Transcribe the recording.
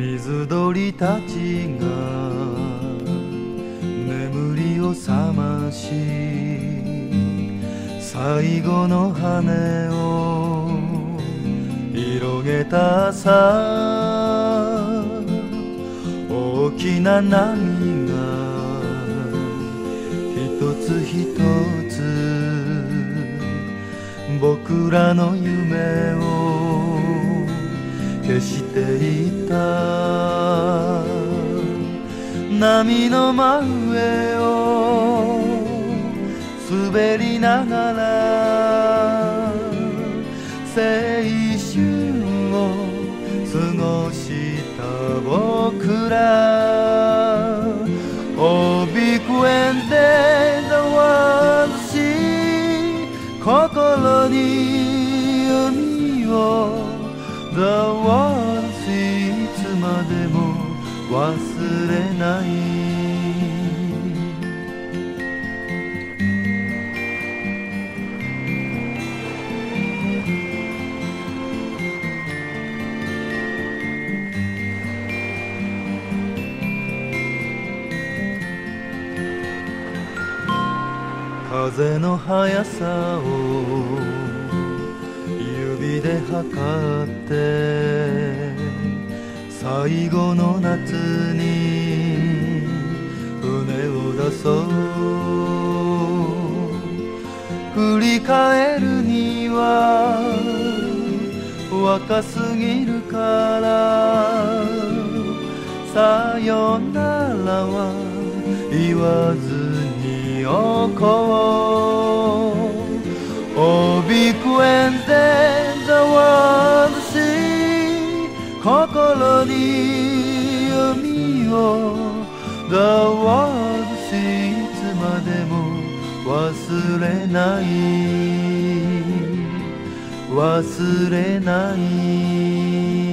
水鳥たちが眠りを覚まし最後の羽を広げたさ。大きな波が一つ一つ僕らの夢を消していた。波の真上を滑りながら青春を過ごした僕ら。Oh big when the world sea 心に海を The world sea いつまでも忘れない。風の速さをで測って最後の夏に船を出そう。振り返るには若すぎるからさよならは言わずにおこう。Oh big 心に海を The world sea いつまでも忘れない忘れない